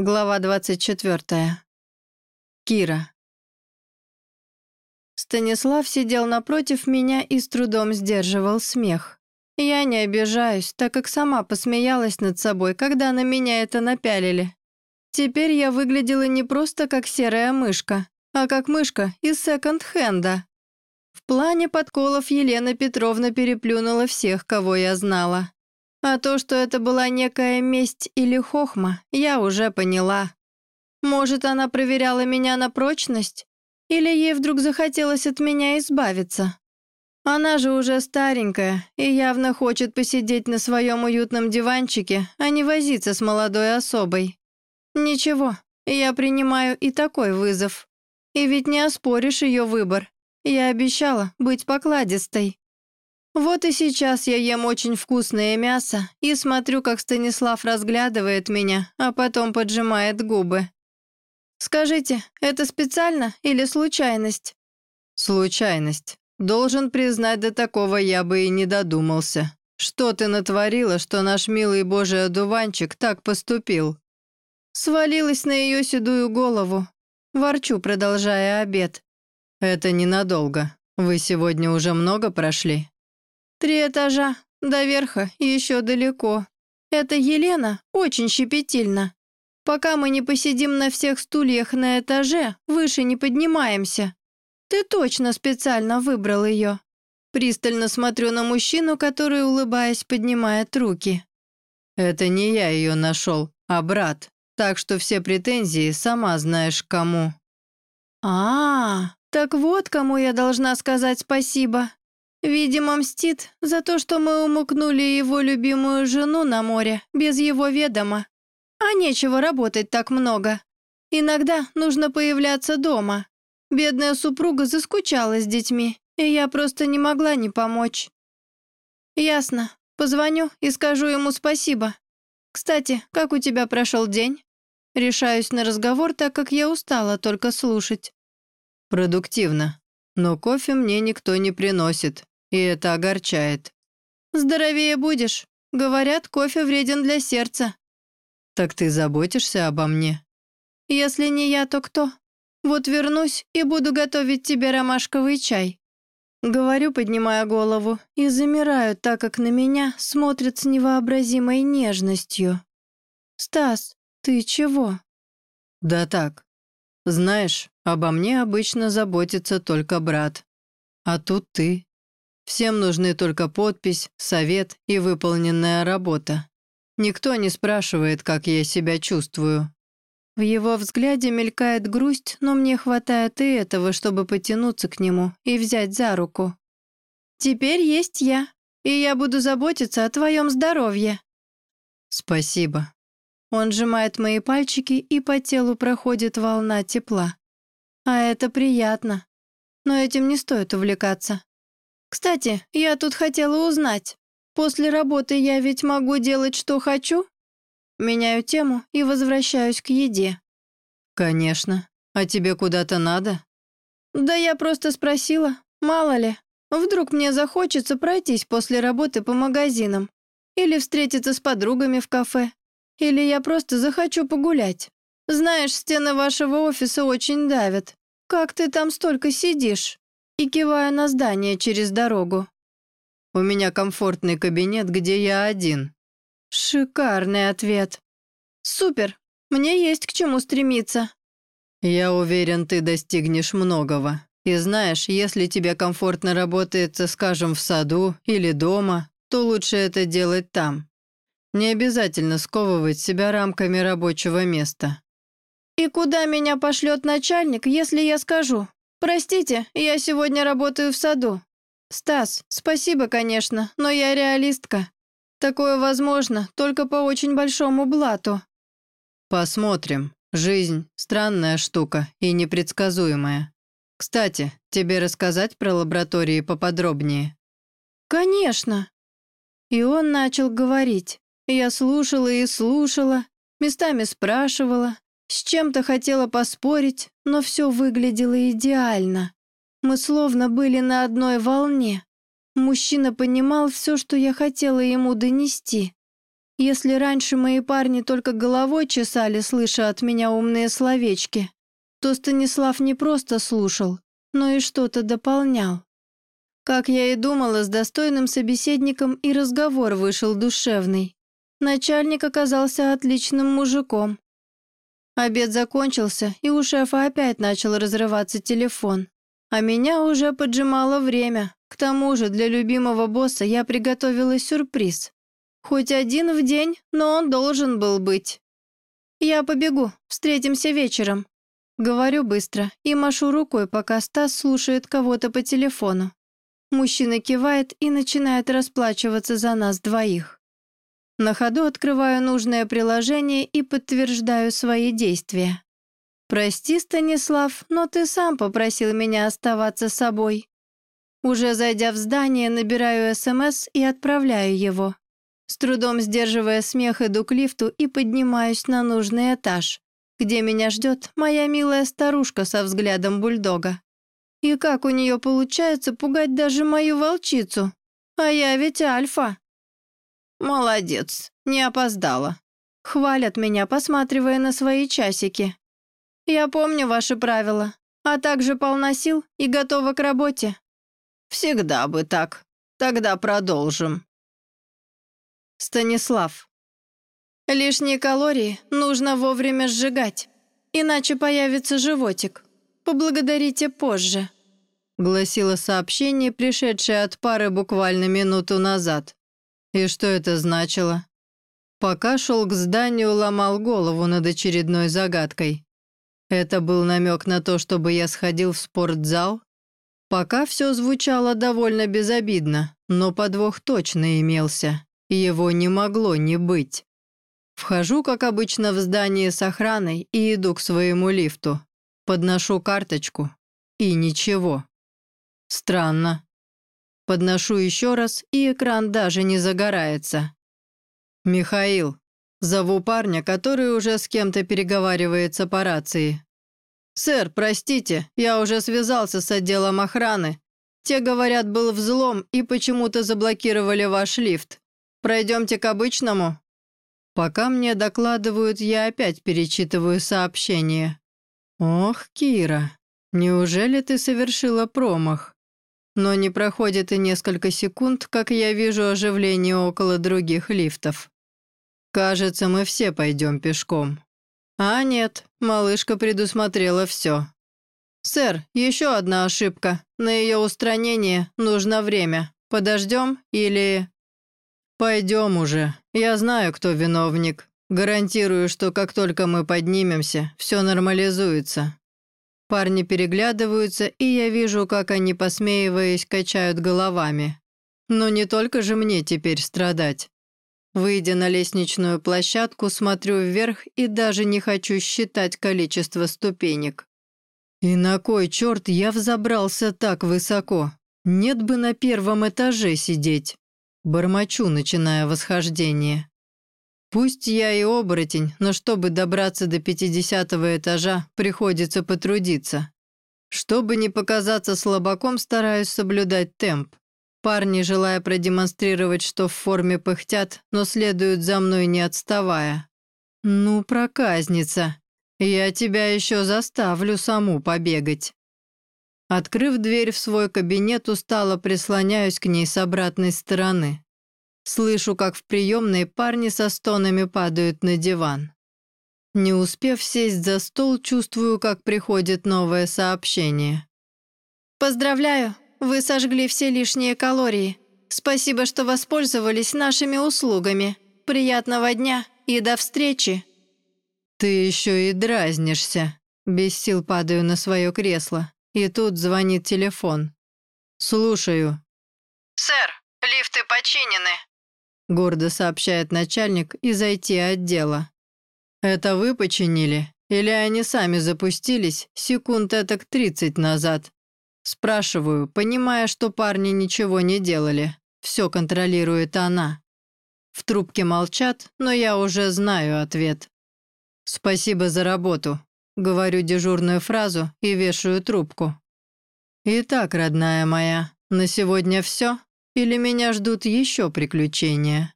Глава 24. Кира. Станислав сидел напротив меня и с трудом сдерживал смех. Я не обижаюсь, так как сама посмеялась над собой, когда на меня это напялили. Теперь я выглядела не просто как серая мышка, а как мышка из секонд-хенда. В плане подколов Елена Петровна переплюнула всех, кого я знала. А то, что это была некая месть или хохма, я уже поняла. Может, она проверяла меня на прочность? Или ей вдруг захотелось от меня избавиться? Она же уже старенькая и явно хочет посидеть на своем уютном диванчике, а не возиться с молодой особой. Ничего, я принимаю и такой вызов. И ведь не оспоришь ее выбор. Я обещала быть покладистой. Вот и сейчас я ем очень вкусное мясо и смотрю, как Станислав разглядывает меня, а потом поджимает губы. «Скажите, это специально или случайность?» «Случайность. Должен признать, до такого я бы и не додумался. Что ты натворила, что наш милый божий одуванчик так поступил?» Свалилась на ее седую голову. Ворчу, продолжая обед. «Это ненадолго. Вы сегодня уже много прошли?» Три этажа, до верха еще далеко. Это Елена очень щепетильна. Пока мы не посидим на всех стульях на этаже, выше не поднимаемся. Ты точно специально выбрал ее. Пристально смотрю на мужчину, который, улыбаясь, поднимает руки. Это не я ее нашел, а брат. Так что все претензии сама знаешь кому. А, -а, -а так вот кому я должна сказать спасибо. Видимо, мстит за то, что мы умукнули его любимую жену на море без его ведома. А нечего работать так много. Иногда нужно появляться дома. Бедная супруга заскучала с детьми, и я просто не могла не помочь. Ясно. Позвоню и скажу ему спасибо. Кстати, как у тебя прошел день? Решаюсь на разговор, так как я устала только слушать. Продуктивно. Но кофе мне никто не приносит. И это огорчает. Здоровее будешь. Говорят, кофе вреден для сердца. Так ты заботишься обо мне? Если не я, то кто? Вот вернусь и буду готовить тебе ромашковый чай. Говорю, поднимая голову, и замираю, так как на меня смотрят с невообразимой нежностью. «Стас, ты чего?» «Да так. Знаешь, обо мне обычно заботится только брат. А тут ты. Всем нужны только подпись, совет и выполненная работа. Никто не спрашивает, как я себя чувствую. В его взгляде мелькает грусть, но мне хватает и этого, чтобы потянуться к нему и взять за руку. «Теперь есть я, и я буду заботиться о твоем здоровье». «Спасибо». Он сжимает мои пальчики, и по телу проходит волна тепла. А это приятно. Но этим не стоит увлекаться. Кстати, я тут хотела узнать. После работы я ведь могу делать, что хочу? Меняю тему и возвращаюсь к еде. Конечно. А тебе куда-то надо? Да я просто спросила. Мало ли. Вдруг мне захочется пройтись после работы по магазинам. Или встретиться с подругами в кафе. Или я просто захочу погулять. Знаешь, стены вашего офиса очень давят. Как ты там столько сидишь? И киваю на здание через дорогу. «У меня комфортный кабинет, где я один». Шикарный ответ. «Супер, мне есть к чему стремиться». «Я уверен, ты достигнешь многого. И знаешь, если тебе комфортно работается, скажем, в саду или дома, то лучше это делать там. Не обязательно сковывать себя рамками рабочего места». «И куда меня пошлет начальник, если я скажу? «Простите, я сегодня работаю в саду. Стас, спасибо, конечно, но я реалистка. Такое возможно только по очень большому блату». «Посмотрим. Жизнь — странная штука и непредсказуемая. Кстати, тебе рассказать про лаборатории поподробнее?» «Конечно». И он начал говорить. Я слушала и слушала, местами спрашивала, с чем-то хотела поспорить, но все выглядело идеально. Мы словно были на одной волне. Мужчина понимал все, что я хотела ему донести. Если раньше мои парни только головой чесали, слыша от меня умные словечки, то Станислав не просто слушал, но и что-то дополнял. Как я и думала, с достойным собеседником и разговор вышел душевный. Начальник оказался отличным мужиком. Обед закончился, и у шефа опять начал разрываться телефон. А меня уже поджимало время. К тому же для любимого босса я приготовила сюрприз. Хоть один в день, но он должен был быть. «Я побегу, встретимся вечером». Говорю быстро и машу рукой, пока Стас слушает кого-то по телефону. Мужчина кивает и начинает расплачиваться за нас двоих. На ходу открываю нужное приложение и подтверждаю свои действия. «Прости, Станислав, но ты сам попросил меня оставаться собой». Уже зайдя в здание, набираю СМС и отправляю его. С трудом сдерживая смех, иду к лифту и поднимаюсь на нужный этаж, где меня ждет моя милая старушка со взглядом бульдога. И как у нее получается пугать даже мою волчицу? А я ведь альфа. Молодец, не опоздала. Хвалят меня, посматривая на свои часики. Я помню ваши правила, а также полна сил и готова к работе. Всегда бы так. Тогда продолжим. Станислав. Лишние калории нужно вовремя сжигать, иначе появится животик. Поблагодарите позже», — гласило сообщение, пришедшее от пары буквально минуту назад. И что это значило? Пока шел к зданию, ломал голову над очередной загадкой. Это был намек на то, чтобы я сходил в спортзал? Пока все звучало довольно безобидно, но подвох точно имелся, его не могло не быть. Вхожу, как обычно, в здание с охраной и иду к своему лифту. Подношу карточку. И ничего. Странно. Подношу еще раз, и экран даже не загорается. «Михаил». Зову парня, который уже с кем-то переговаривается по рации. «Сэр, простите, я уже связался с отделом охраны. Те, говорят, был взлом и почему-то заблокировали ваш лифт. Пройдемте к обычному?» Пока мне докладывают, я опять перечитываю сообщение. «Ох, Кира, неужели ты совершила промах?» Но не проходит и несколько секунд, как я вижу оживление около других лифтов. Кажется, мы все пойдем пешком. А нет, малышка предусмотрела все. «Сэр, еще одна ошибка. На ее устранение нужно время. Подождем или...» «Пойдем уже. Я знаю, кто виновник. Гарантирую, что как только мы поднимемся, все нормализуется. Парни переглядываются, и я вижу, как они, посмеиваясь, качают головами. Но не только же мне теперь страдать. Выйдя на лестничную площадку, смотрю вверх и даже не хочу считать количество ступенек. И на кой черт я взобрался так высоко? Нет бы на первом этаже сидеть. Бормочу, начиная восхождение. Пусть я и оборотень, но чтобы добраться до пятидесятого этажа, приходится потрудиться. Чтобы не показаться слабаком, стараюсь соблюдать темп. Парни, желая продемонстрировать, что в форме пыхтят, но следуют за мной не отставая. «Ну, проказница, я тебя еще заставлю саму побегать». Открыв дверь в свой кабинет, устало прислоняюсь к ней с обратной стороны. Слышу, как в приемной парни со стонами падают на диван. Не успев сесть за стол, чувствую, как приходит новое сообщение. «Поздравляю, вы сожгли все лишние калории. Спасибо, что воспользовались нашими услугами. Приятного дня и до встречи!» «Ты еще и дразнишься!» Без сил падаю на свое кресло, и тут звонит телефон. «Слушаю». «Сэр, лифты починены», гордо сообщает начальник из IT-отдела. «Это вы починили? Или они сами запустились секунд этак тридцать назад?» Спрашиваю, понимая, что парни ничего не делали. Все контролирует она. В трубке молчат, но я уже знаю ответ. «Спасибо за работу», — говорю дежурную фразу и вешаю трубку. «Итак, родная моя, на сегодня все?» Или меня ждут еще приключения?»